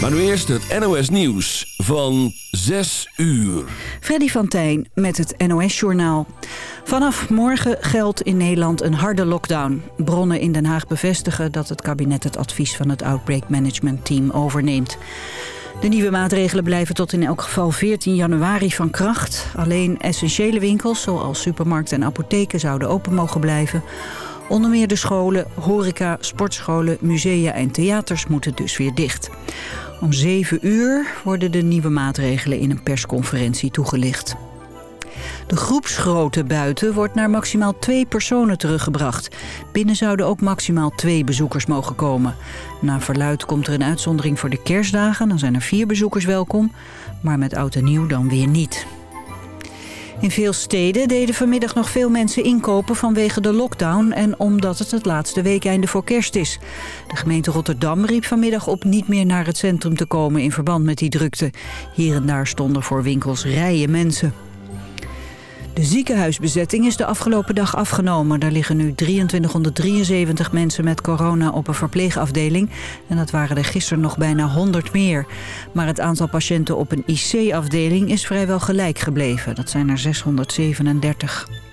Maar nu eerst het NOS Nieuws van 6 uur. Freddy van Tijn met het NOS-journaal. Vanaf morgen geldt in Nederland een harde lockdown. Bronnen in Den Haag bevestigen dat het kabinet het advies van het Outbreak Management Team overneemt. De nieuwe maatregelen blijven tot in elk geval 14 januari van kracht. Alleen essentiële winkels, zoals supermarkten en apotheken, zouden open mogen blijven. Onder meer de scholen, horeca, sportscholen, musea en theaters moeten dus weer dicht. Om 7 uur worden de nieuwe maatregelen in een persconferentie toegelicht. De groepsgrootte buiten wordt naar maximaal twee personen teruggebracht. Binnen zouden ook maximaal twee bezoekers mogen komen. Na verluid komt er een uitzondering voor de kerstdagen. Dan zijn er vier bezoekers welkom, maar met oud en nieuw dan weer niet. In veel steden deden vanmiddag nog veel mensen inkopen vanwege de lockdown... en omdat het het laatste weekeinde voor kerst is. De gemeente Rotterdam riep vanmiddag op niet meer naar het centrum te komen... in verband met die drukte. Hier en daar stonden voor winkels rijen mensen. De ziekenhuisbezetting is de afgelopen dag afgenomen. Daar liggen nu 2373 mensen met corona op een verpleegafdeling. En dat waren er gisteren nog bijna 100 meer. Maar het aantal patiënten op een IC-afdeling is vrijwel gelijk gebleven. Dat zijn er 637.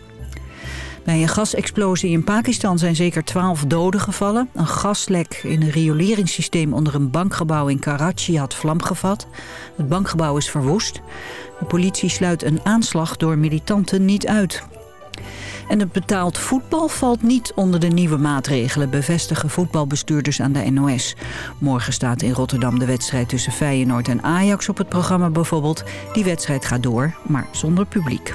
Bij een gasexplosie in Pakistan zijn zeker 12 doden gevallen. Een gaslek in een rioleringssysteem onder een bankgebouw in Karachi had vlam gevat. Het bankgebouw is verwoest. De politie sluit een aanslag door militanten niet uit. En het betaald voetbal valt niet onder de nieuwe maatregelen... bevestigen voetbalbestuurders aan de NOS. Morgen staat in Rotterdam de wedstrijd tussen Feyenoord en Ajax op het programma bijvoorbeeld. Die wedstrijd gaat door, maar zonder publiek.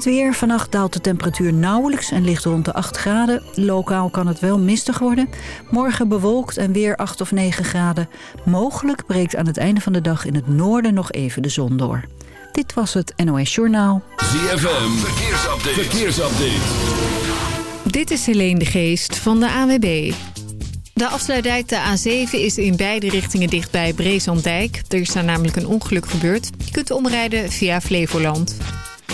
Het weer. Vannacht daalt de temperatuur nauwelijks en ligt rond de 8 graden. Lokaal kan het wel mistig worden. Morgen bewolkt en weer 8 of 9 graden. Mogelijk breekt aan het einde van de dag in het noorden nog even de zon door. Dit was het NOS Journaal. ZFM. Verkeersupdate. Verkeersupdate. Dit is Helene de Geest van de AWB. De afsluitdijk de A7 is in beide richtingen dicht bij Breeslanddijk. Er is daar namelijk een ongeluk gebeurd. Je kunt omrijden via Flevoland.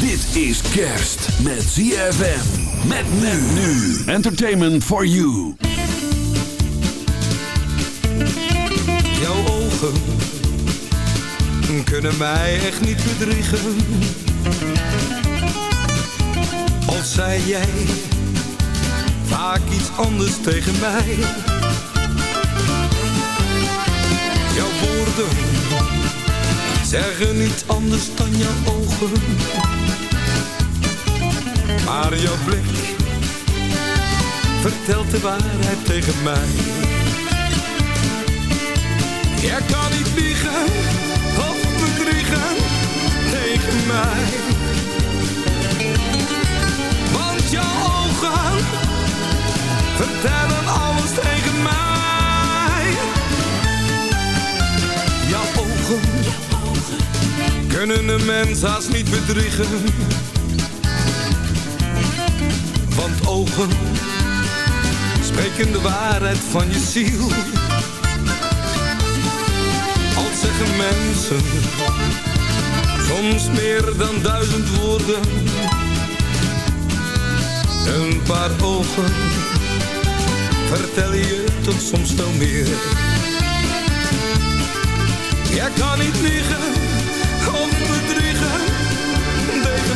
Dit is kerst met ZFM. Met men nu. Entertainment for you. Jouw ogen kunnen mij echt niet bedriegen. Al zei jij vaak iets anders tegen mij. Jouw woorden zeggen niet anders dan jouw ogen. Maar jouw blik vertelt de waarheid tegen mij. Jij kan niet liegen of bedriegen tegen mij. Kunnen een mens haast niet bedriegen. Want ogen spreken de waarheid van je ziel. Al zeggen mensen soms meer dan duizend woorden. Een paar ogen vertellen je tot soms veel meer. Jij kan niet liegen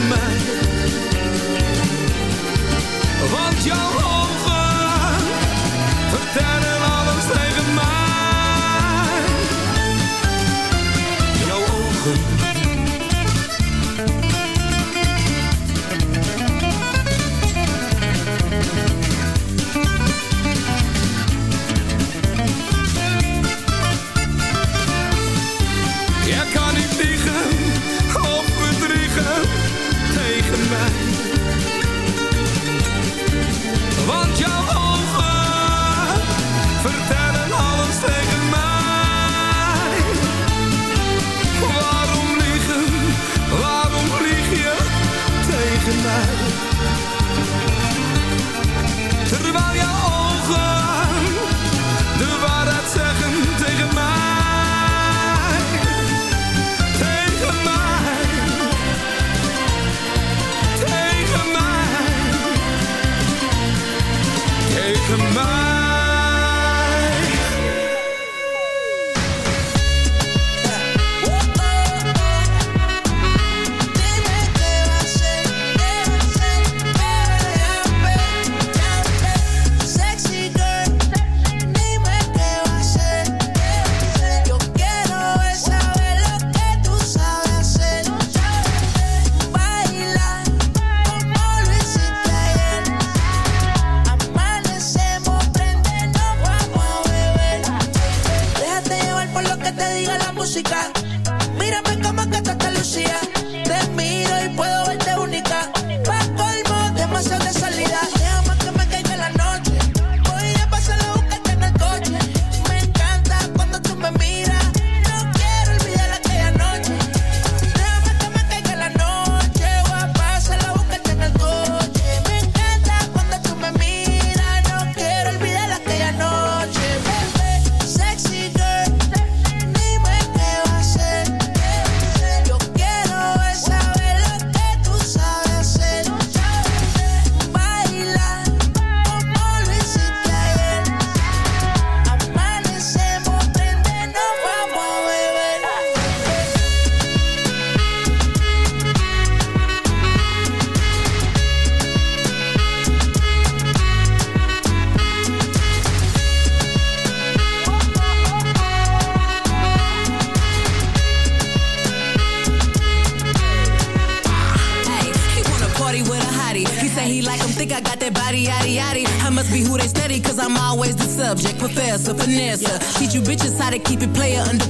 mij. Want jouw ogen vertellen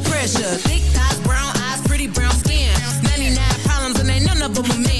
pressure. Thick thighs, brown eyes, pretty brown skin. 99 problems and ain't none of them a man.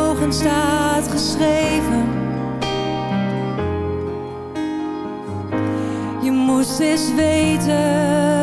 ogen staat geschreven. Je moest eens weten.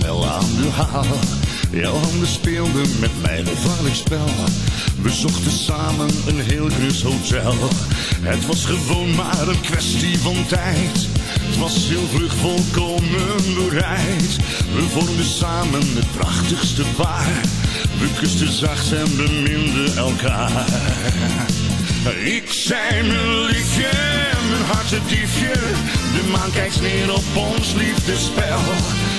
snel aan de haal. Jouw handen speelden met mijn gevaarlijk spel. We zochten samen een heel grus hotel. Het was gewoon maar een kwestie van tijd. Het was heel vlug volkomen bereid. We vormden samen het prachtigste paar. We kusten zacht en beminden elkaar. Ik zei mijn liefje, mijn hartediefje. De maan kijkt neer op ons liefdespel.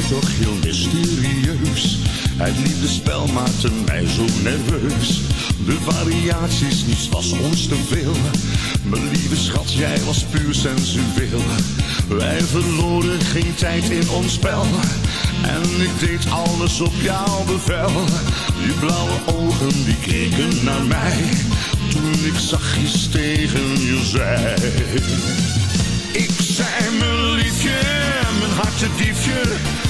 Mij toch heel mysterieus. Het liefdespel maakte mij zo nerveus. De variaties, niets was ons te veel. Mijn lieve schat, jij was puur sensueel. Wij verloren geen tijd in ons spel. En ik deed alles op jouw bevel. Je blauwe ogen, die keken naar mij. Toen ik zachtjes tegen je zei. Ik zei mijn liefje, mijn hartediefje.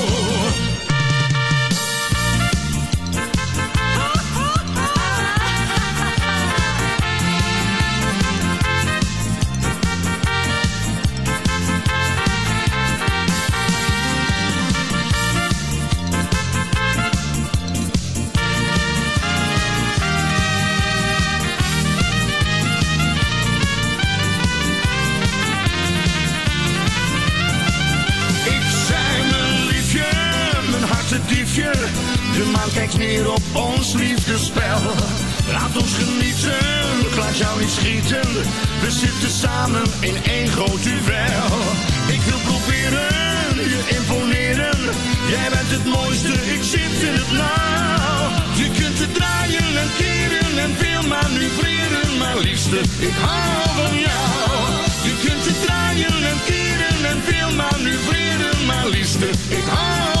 Neer op ons liefdespel. Laat ons genieten, laat jou niet schieten. We zitten samen in één groot duel. Ik wil proberen, je imponeren. Jij bent het mooiste, ik zit in het nauw. Je kunt het draaien en keren en veel manoeuvreren. Maar liefste, ik hou van jou. Je kunt het draaien en keren en veel manoeuvreren. Maar liefste, ik hou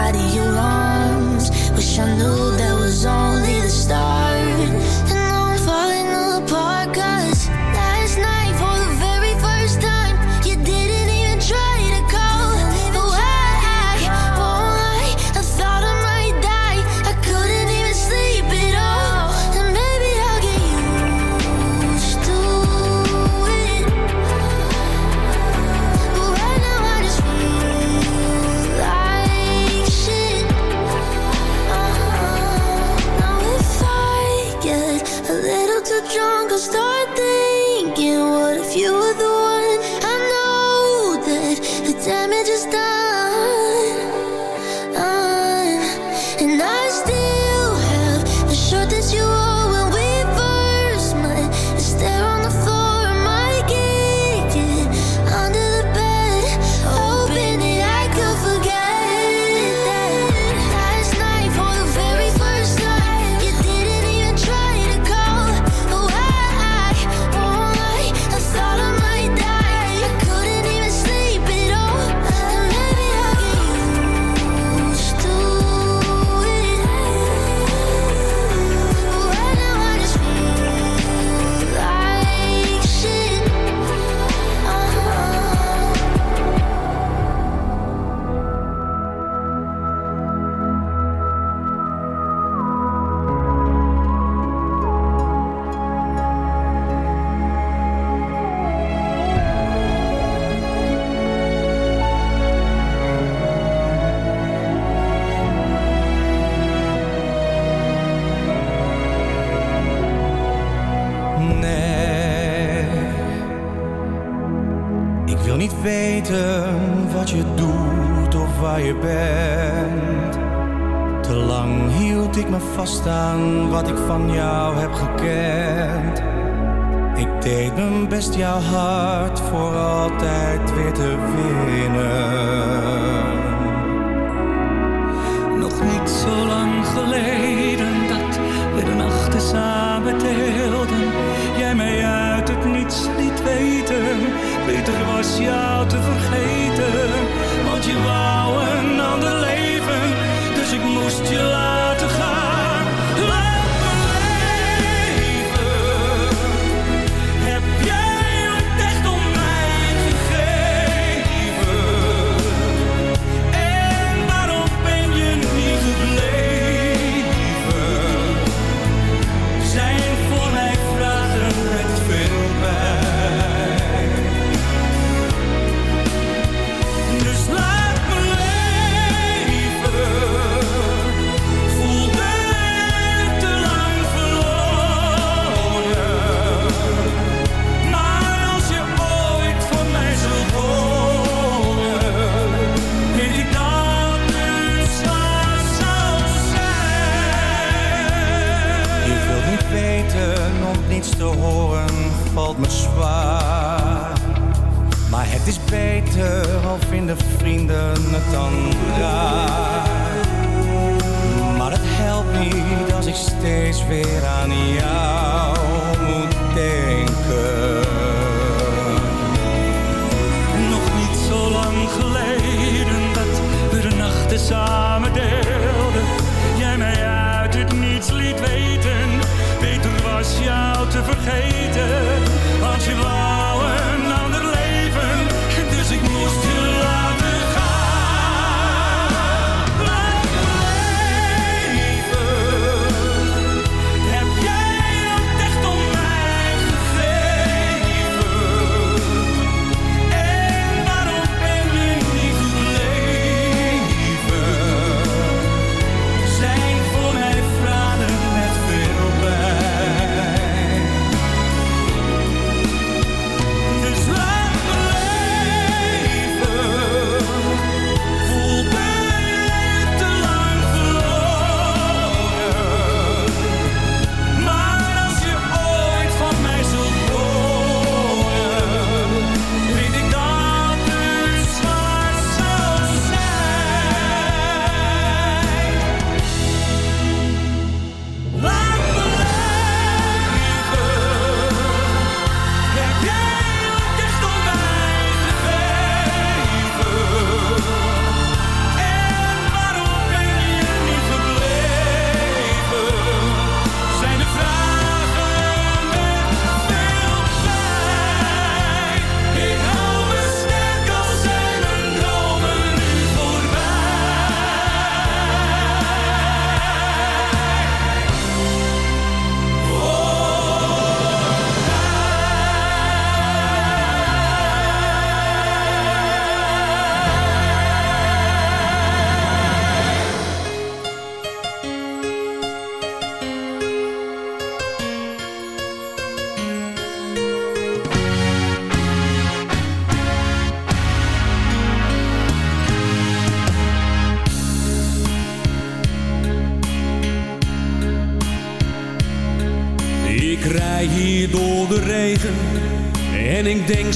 could start this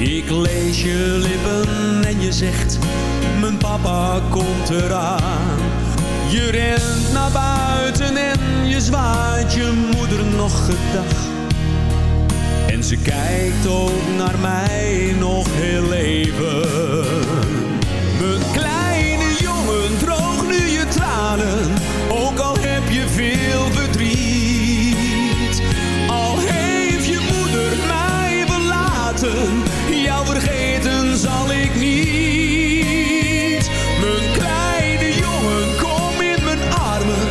ik lees je lippen en je zegt, mijn papa komt eraan. Je rent naar buiten en je zwaait je moeder nog gedag. En ze kijkt ook naar mij nog heel even. Mijn kleine jongen, droog nu je tranen, ook al heb je veel verdriet. vergeten zal ik niet. Mijn kleine jongen, kom in mijn armen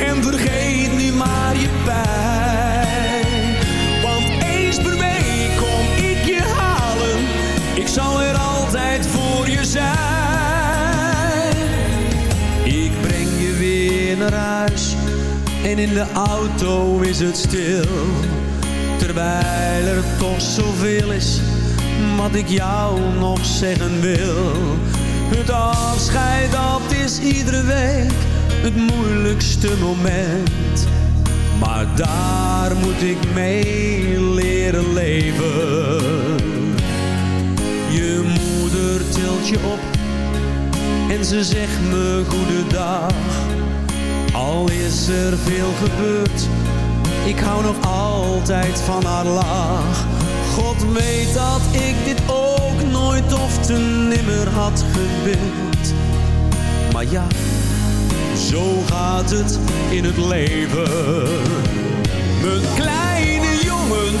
en vergeet nu maar je pijn. Want eens per week kom ik je halen, ik zal er altijd voor je zijn. Ik breng je weer naar huis en in de auto is het stil. Terwijl er toch zoveel is wat ik jou nog zeggen wil. Het afscheid dat is iedere week het moeilijkste moment. Maar daar moet ik mee leren leven. Je moeder tilt je op en ze zegt me goedendag. Al is er veel gebeurd, ik hou nog altijd van haar lach. God weet dat ik dit ook nooit of te nimmer had gewild. Maar ja, zo gaat het in het leven. Mijn kleine jongen,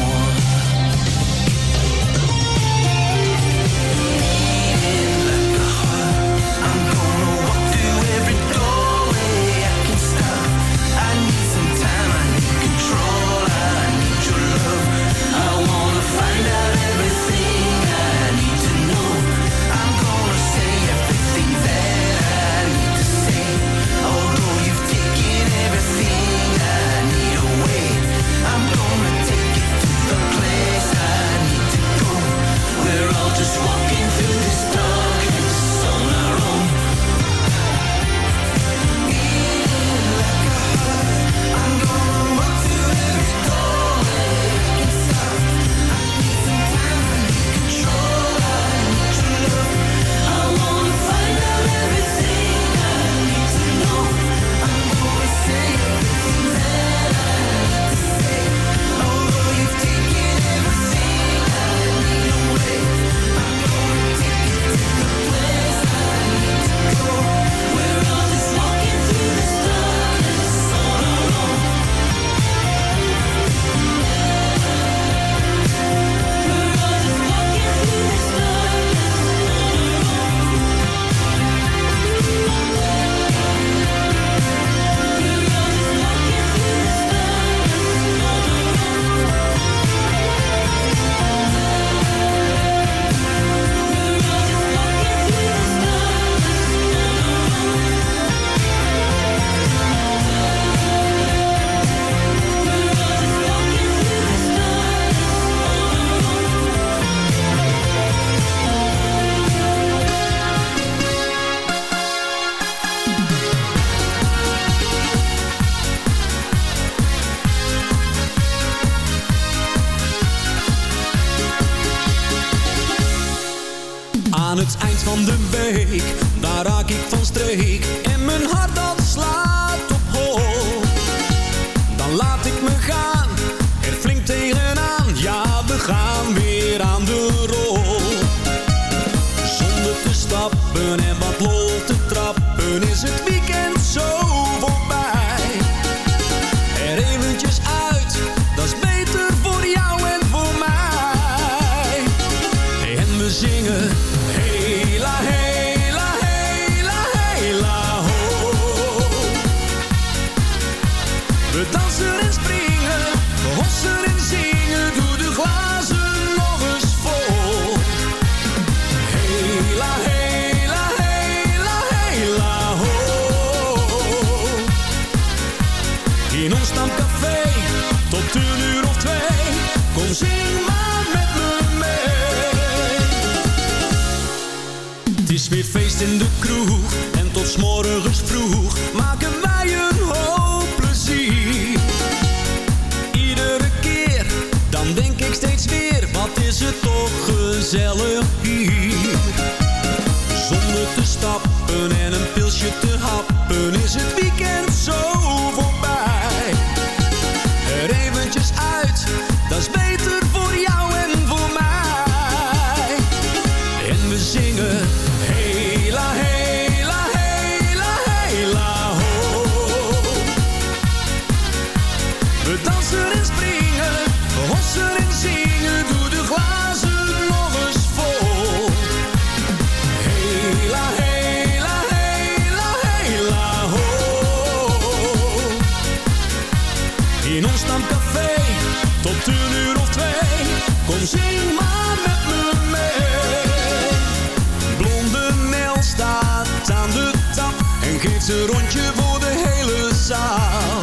Rondje voor de hele zaal.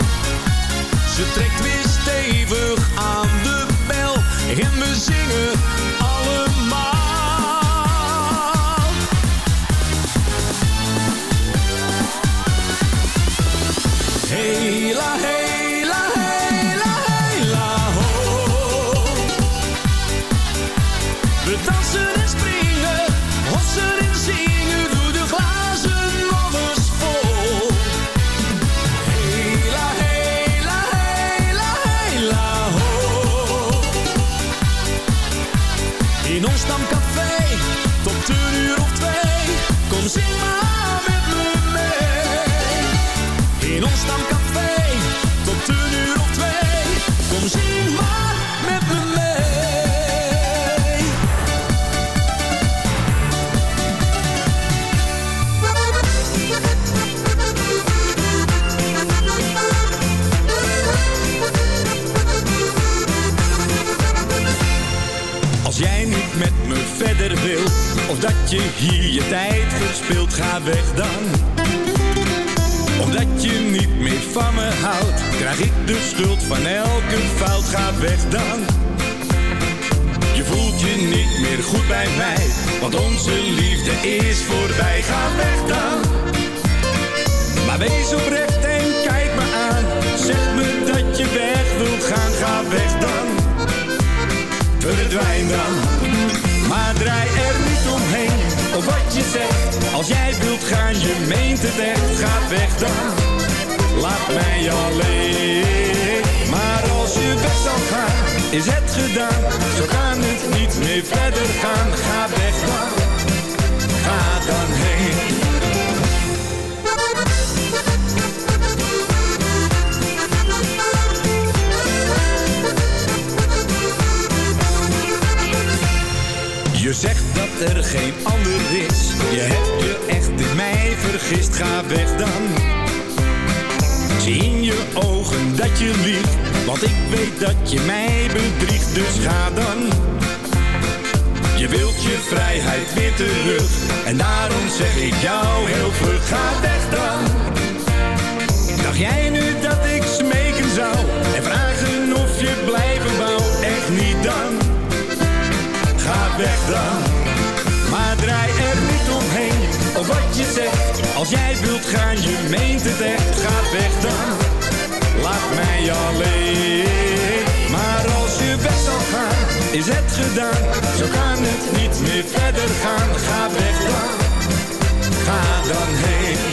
Ze trekt weer stevig aan de bel en we zingen je hier je tijd verspilt, ga weg dan. Omdat je niet meer van me houdt, krijg ik de schuld van elke fout, ga weg dan. Je voelt je niet meer goed bij mij, want onze liefde is voorbij, ga weg dan. Maar wees oprecht en kijk me aan, zeg me dat je weg wilt gaan, ga weg dan verdwijn dan. Draai er niet omheen, op wat je zegt. Als jij wilt gaan, je meent het echt, ga weg dan. Laat mij alleen. Maar als je weg zal gaan, is het gedaan. Zo kan het niet meer verder gaan, ga weg dan. Ga dan heen. Je zegt dat er geen ander is. Je hebt je echt in mij vergist. Ga weg dan. Zie in je ogen dat je liegt. Want ik weet dat je mij bedriegt. Dus ga dan. Je wilt je vrijheid weer terug. En daarom zeg ik jou heel vlug. Ga weg dan. Dacht jij nu weg dan. Maar draai er niet omheen, op wat je zegt. Als jij wilt gaan, je meent het echt, ga weg dan. Laat mij alleen. Maar als je weg zal gaan, is het gedaan. Zo kan het niet meer verder gaan, ga weg dan. Ga dan heen.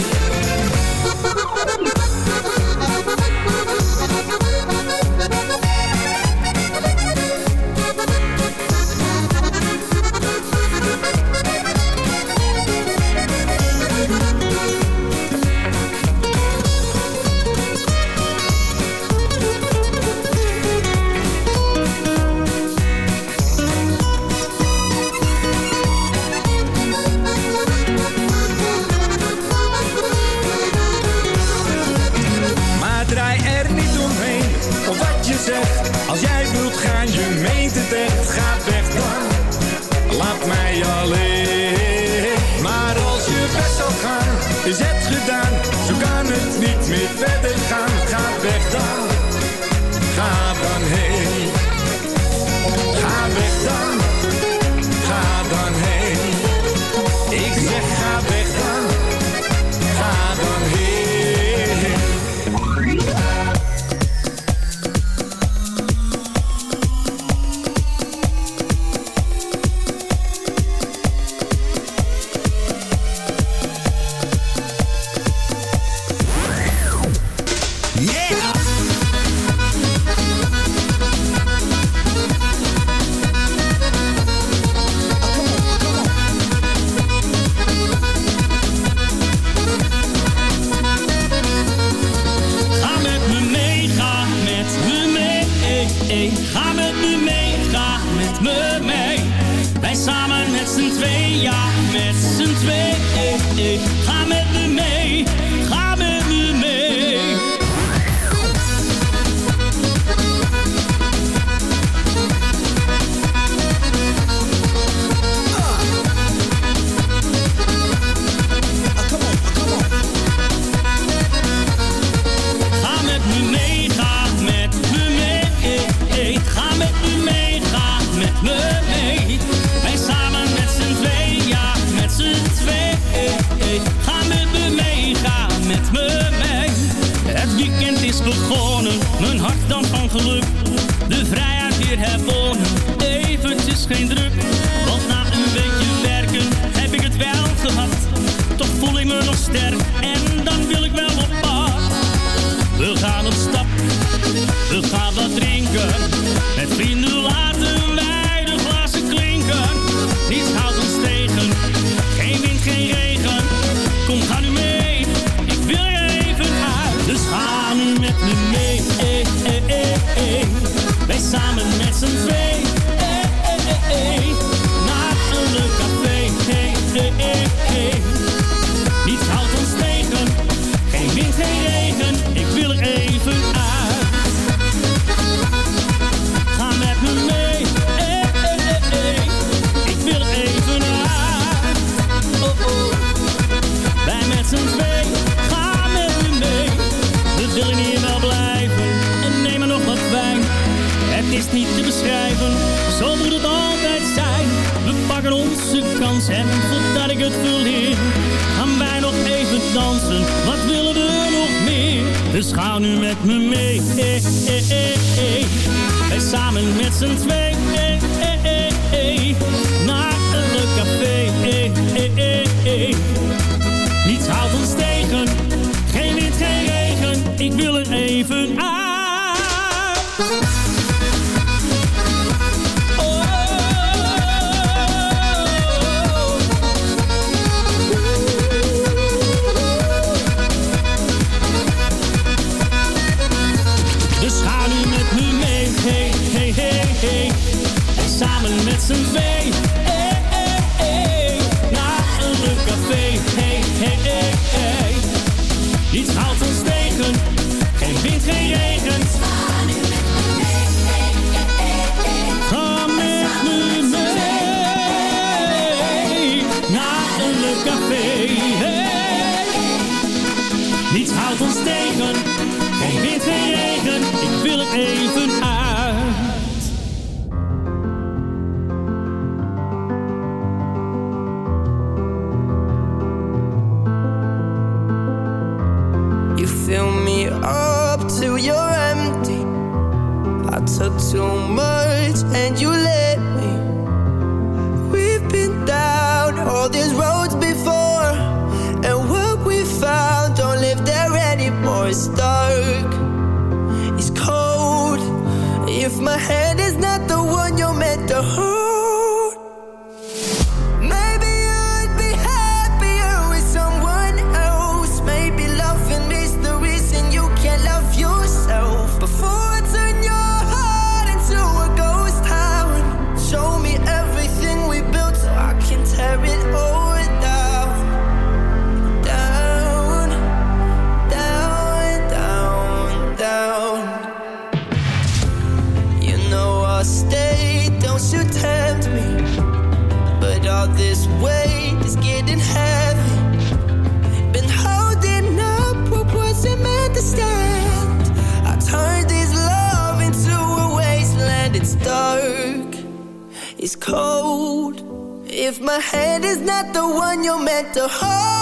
If my head is not the one you're meant to hold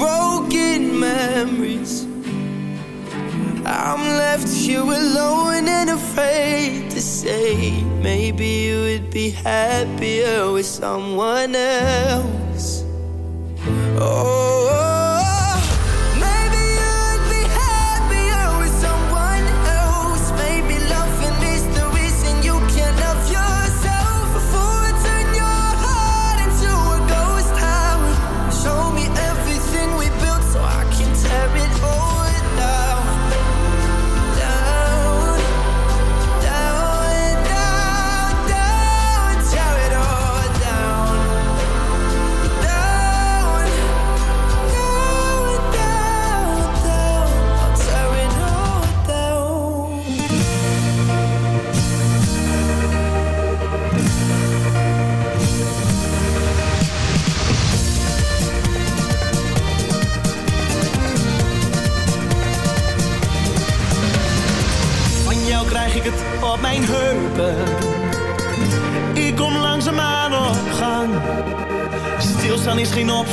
broken memories. I'm left here alone and afraid to say, maybe you would be happier with someone else.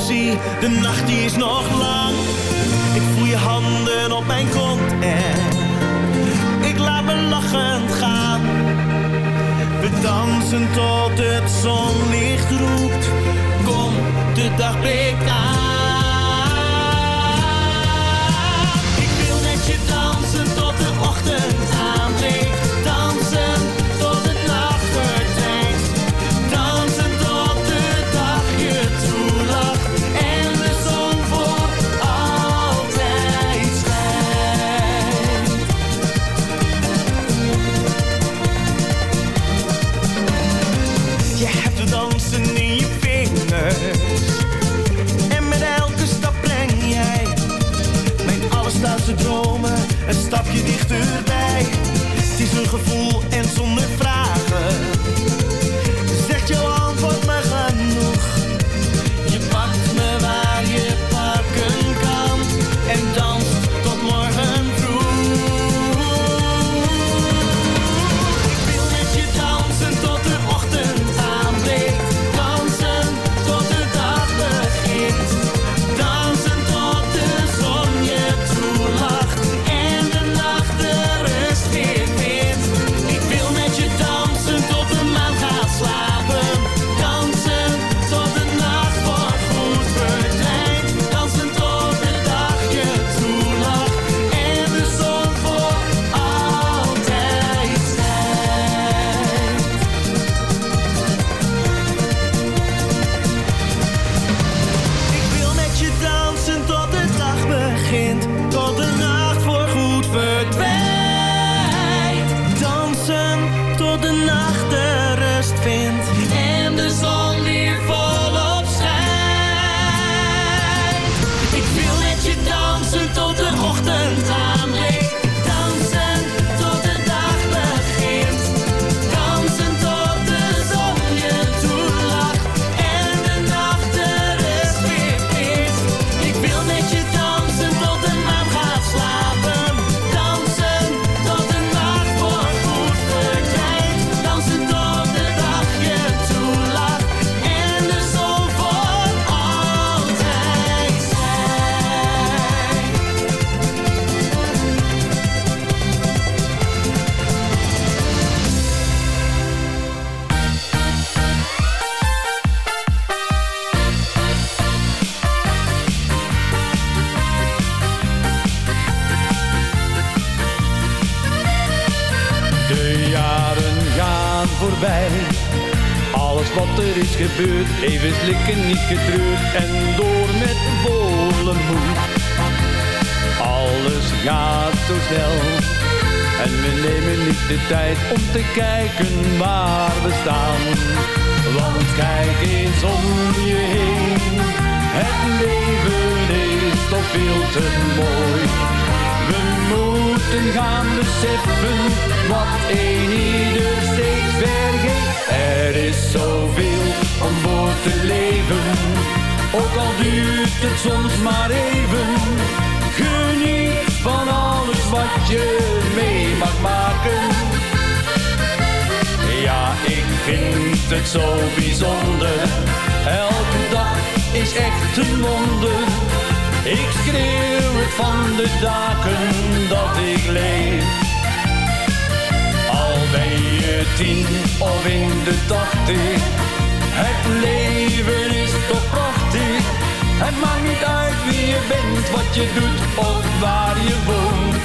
de nacht die is nog lang. Mooi. We moeten gaan beseffen wat een ieder steeds vergeet. Er is zoveel om voor te leven, ook al duurt het soms maar even. Geniet van alles wat je mee mag maken. Ja, ik vind het zo bijzonder. Elke dag is echt een wonder. Ik schreeuw het van de daken dat ik leef. Al ben je tien of in de tachtig. Het leven is toch prachtig. Het maakt niet uit wie je bent, wat je doet of waar je woont.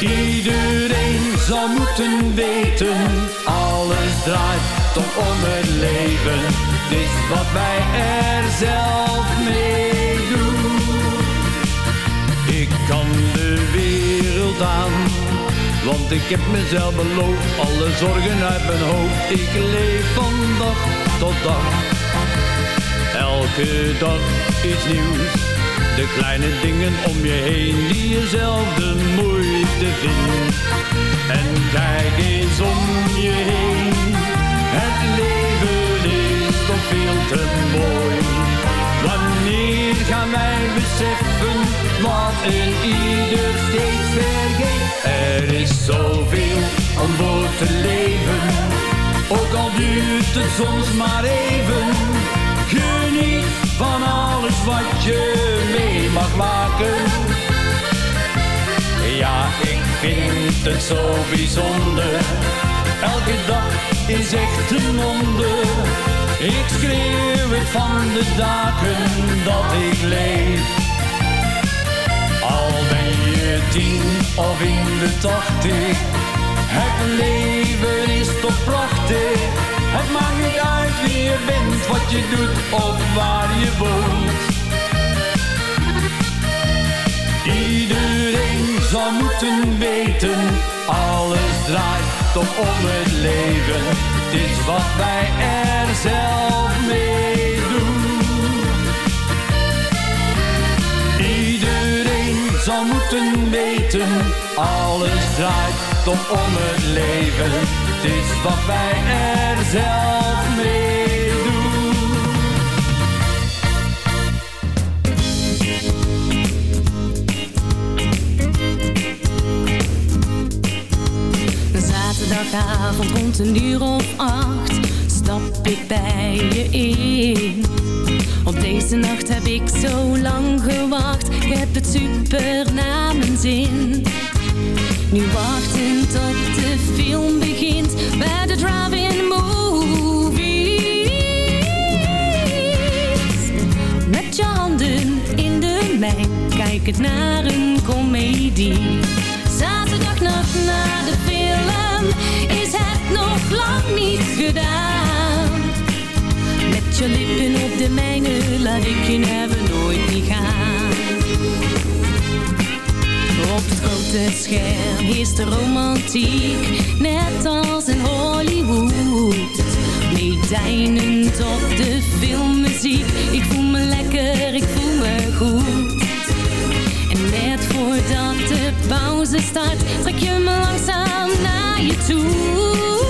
Iedereen zou moeten weten, alles draait toch om het leven. Is wat wij er zelf mee doen. Ik kan de wereld aan, want ik heb mezelf beloofd. Alle zorgen uit mijn hoofd, ik leef van dag tot dag. Elke dag iets nieuws. De kleine dingen om je heen die je zelf de moeite vindt. En kijk eens om je heen. Het leven toch veel te mooi. Wanneer gaan wij beseffen wat een ieder steeds vergeet? Er is zoveel om voor te leven. Ook al duurt het soms maar even. Geniet van alles wat je mee mag maken. Ja, ik vind het zo bijzonder. Elke dag is echt een wonder. Ik schreeuw het van de daken dat ik leef. Al ben je tien of in de tachtig. Het leven is toch prachtig. Het maakt niet uit wie je bent, wat je doet of waar je woont. Iedereen zou moeten weten, alles draait toch om het leven. Het is wat wij er zelf mee doen. Iedereen zou moeten weten, alles draait toch om het leven. Het is wat wij er zelf mee doen. Zaterdagavond rond een uur of acht stap ik bij je in. Op deze nacht heb ik zo lang gewacht, ik heb het super naar mijn zin. Nu wachten tot de film begint bij de drive-in movies. Met je handen in de mijn, kijk het naar een komedie. Zaterdagnacht na de film lang niet gedaan. Met je lippen op de mijne laat ik je never nooit niet gaan. Op het grote scherm is de romantiek, net als in Hollywood. Meedijnend op de filmmuziek, ik voel me lekker, ik voel me goed. En net voordat de pauze start, trek je me langzaam naar je toe.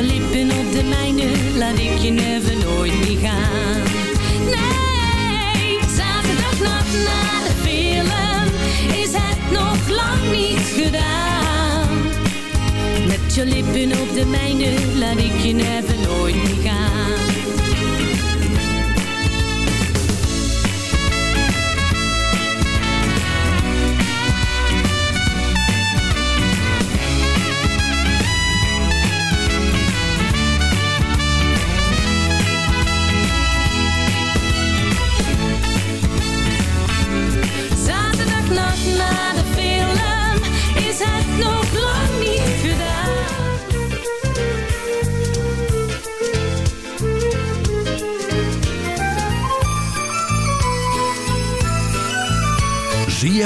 Jouw lippen op de mijne laat ik je never nooit meer gaan. Nee, zaterdagnacht na de film is het nog lang niet gedaan. Met je lippen op de mijne laat ik je never nooit meer gaan.